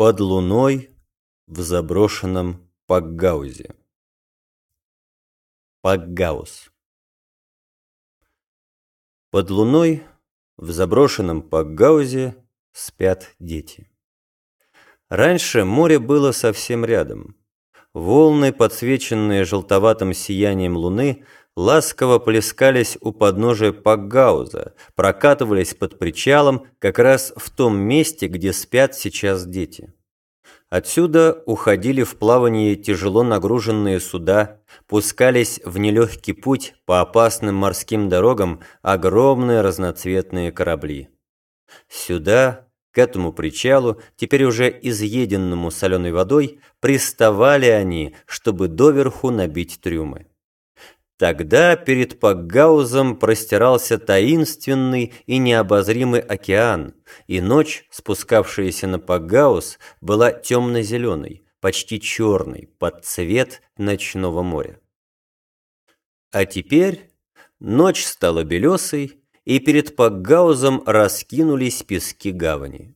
Под луной в заброшенном Пакгаузе. Пакгаус. Под луной в заброшенном Пакгаузе спят дети. Раньше море было совсем рядом. Волны, подсвеченные желтоватым сиянием луны, ласково плескались у подножия Пакгауза, прокатывались под причалом как раз в том месте, где спят сейчас дети. Отсюда уходили в плавание тяжело нагруженные суда, пускались в нелегкий путь по опасным морским дорогам огромные разноцветные корабли. Сюда, к этому причалу, теперь уже изъеденному соленой водой, приставали они, чтобы доверху набить трюмы. Тогда перед Пакгаузом простирался таинственный и необозримый океан, и ночь, спускавшаяся на Пакгауз, была темно-зеленой, почти черной, под цвет ночного моря. А теперь ночь стала белесой, и перед Пакгаузом раскинулись пески гавани.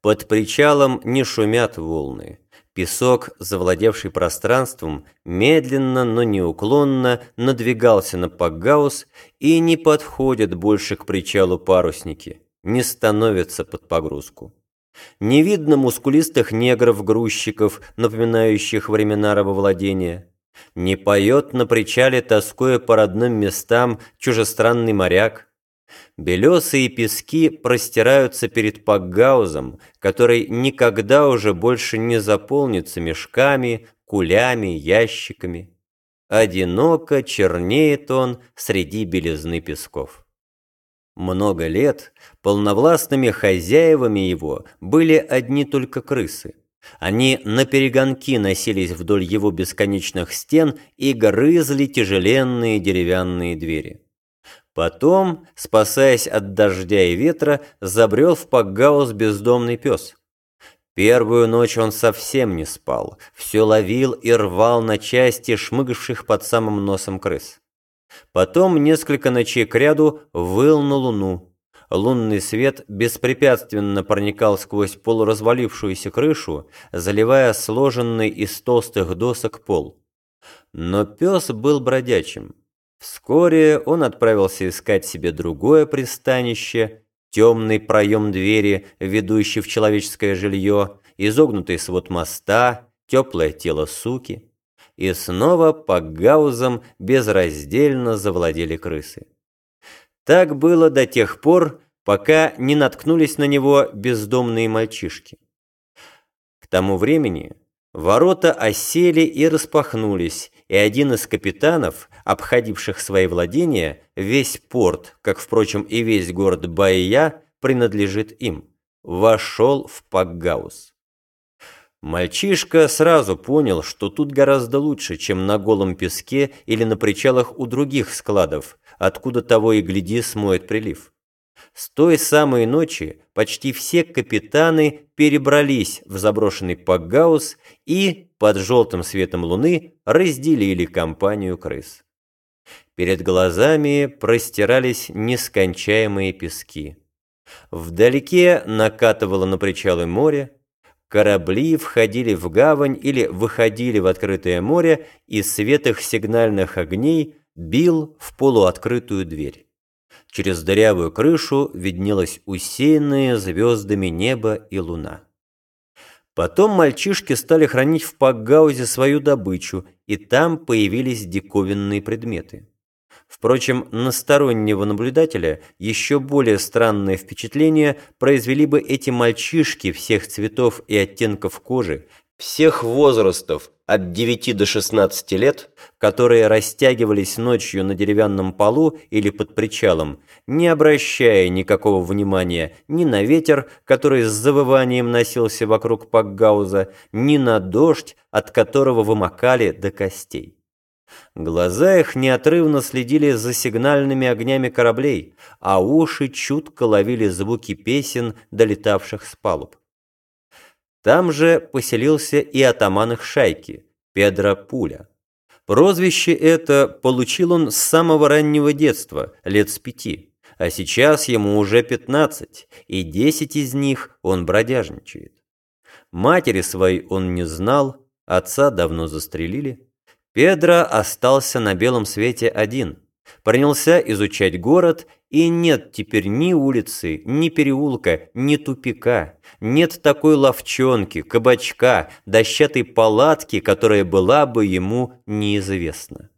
Под причалом не шумят волны, Песок, завладевший пространством, медленно, но неуклонно надвигался на Пакгаус и не подходит больше к причалу парусники, не становится под погрузку. Не видно мускулистых негров-грузчиков, напоминающих времена рабовладения. Не поет на причале, тоскуя по родным местам, чужестранный моряк. Белесые пески простираются перед Пакгаузом, который никогда уже больше не заполнится мешками, кулями, ящиками. Одиноко чернеет он среди белизны песков. Много лет полновластными хозяевами его были одни только крысы. Они наперегонки носились вдоль его бесконечных стен и грызли тяжеленные деревянные двери. Потом, спасаясь от дождя и ветра, забрел в Пакгаус бездомный пес. Первую ночь он совсем не спал, все ловил и рвал на части шмыгавших под самым носом крыс. Потом несколько ночей кряду выл на луну. Лунный свет беспрепятственно проникал сквозь полуразвалившуюся крышу, заливая сложенный из толстых досок пол. Но пес был бродячим. Вскоре он отправился искать себе другое пристанище, темный проем двери, ведущий в человеческое жилье, изогнутый свод моста, теплое тело суки. И снова по гаузам безраздельно завладели крысы. Так было до тех пор, пока не наткнулись на него бездомные мальчишки. К тому времени ворота осели и распахнулись, и один из капитанов, обходивших свои владения, весь порт, как, впрочем, и весь город Баия, принадлежит им, вошел в Пакгаус. Мальчишка сразу понял, что тут гораздо лучше, чем на голом песке или на причалах у других складов, откуда того и гляди смоет прилив. С той самой ночи почти все капитаны перебрались в заброшенный Пакгаус и, под желтым светом луны, разделили компанию крыс. Перед глазами простирались нескончаемые пески. Вдалеке накатывало на причалы море, корабли входили в гавань или выходили в открытое море, и свет их сигнальных огней бил в полуоткрытую дверь. Через дырявую крышу виднелось усеянное звездами небо и луна. Потом мальчишки стали хранить в Пакгаузе свою добычу, и там появились диковинные предметы. Впрочем, на стороннего наблюдателя еще более странное впечатление произвели бы эти мальчишки всех цветов и оттенков кожи, всех возрастов, от 9 до 16 лет, которые растягивались ночью на деревянном полу или под причалом, не обращая никакого внимания ни на ветер, который с завыванием носился вокруг Пакгауза, ни на дождь, от которого вымокали до костей. Глаза их неотрывно следили за сигнальными огнями кораблей, а уши чутко ловили звуки песен, долетавших с палуб. Там же поселился и атаман их шайки, Педро Пуля. Прозвище это получил он с самого раннего детства, лет с пяти, а сейчас ему уже пятнадцать, и десять из них он бродяжничает. Матери своей он не знал, отца давно застрелили. Педро остался на белом свете один. Принялся изучать город, и нет теперь ни улицы, ни переулка, ни тупика. Нет такой ловчонки, кабачка, дощатой палатки, которая была бы ему неизвестна.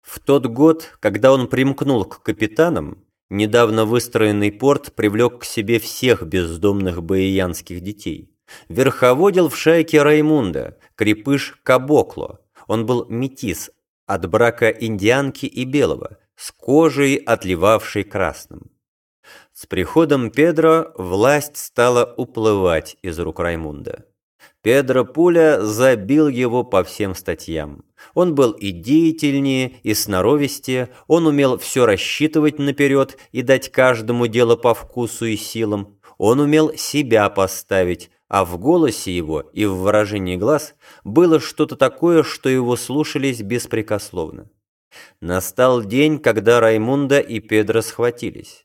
В тот год, когда он примкнул к капитанам, недавно выстроенный порт привлек к себе всех бездомных баиянских детей. Верховодил в шайке Раймунда, крепыш Кабокло. Он был метис от брака индианки и белого, с кожей, отливавшей красным. С приходом Педро власть стала уплывать из рук Раймунда. Педро Пуля забил его по всем статьям. Он был и деятельнее, и сноровистее, он умел все рассчитывать наперед и дать каждому дело по вкусу и силам. Он умел себя поставить, а в голосе его и в выражении глаз было что-то такое, что его слушались беспрекословно. Настал день, когда Раймунда и Педро схватились.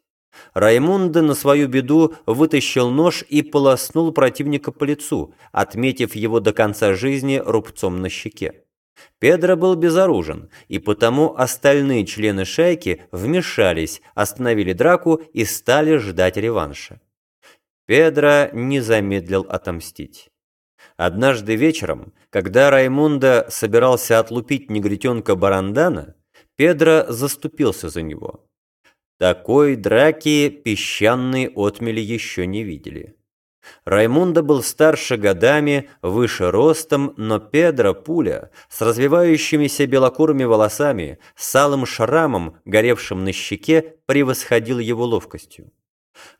Раймунда на свою беду вытащил нож и полоснул противника по лицу, отметив его до конца жизни рубцом на щеке. Педро был безоружен, и потому остальные члены шайки вмешались, остановили драку и стали ждать реванша. Педро не замедлил отомстить. Однажды вечером, когда Раймунда собирался отлупить негритенка Барандана, Педро заступился за него. Такой драки песчаные отмели еще не видели. Раймунда был старше годами, выше ростом, но Педро Пуля с развивающимися белокурыми волосами, с алым шрамом, горевшим на щеке, превосходил его ловкостью.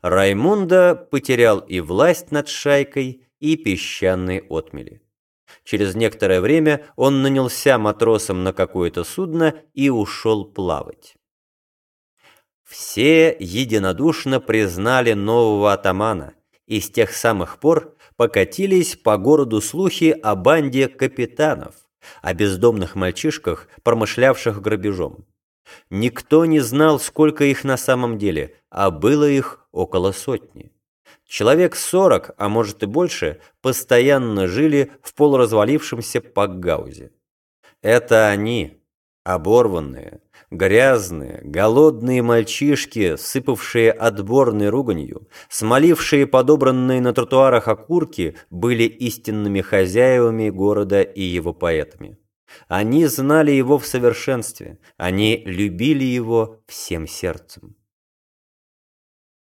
Раймунда потерял и власть над шайкой, и песчаные отмели. Через некоторое время он нанялся матросом на какое-то судно и ушел плавать. Все единодушно признали нового атамана, и с тех самых пор покатились по городу слухи о банде капитанов, о бездомных мальчишках, промышлявших грабежом. Никто не знал, сколько их на самом деле, а было их около сотни. Человек сорок, а может и больше, постоянно жили в полуразвалившемся Пакгаузе. Это они, оборванные, грязные, голодные мальчишки, сыпавшие отборной руганью, смолившие подобранные на тротуарах окурки, были истинными хозяевами города и его поэтами. Они знали его в совершенстве, они любили его всем сердцем.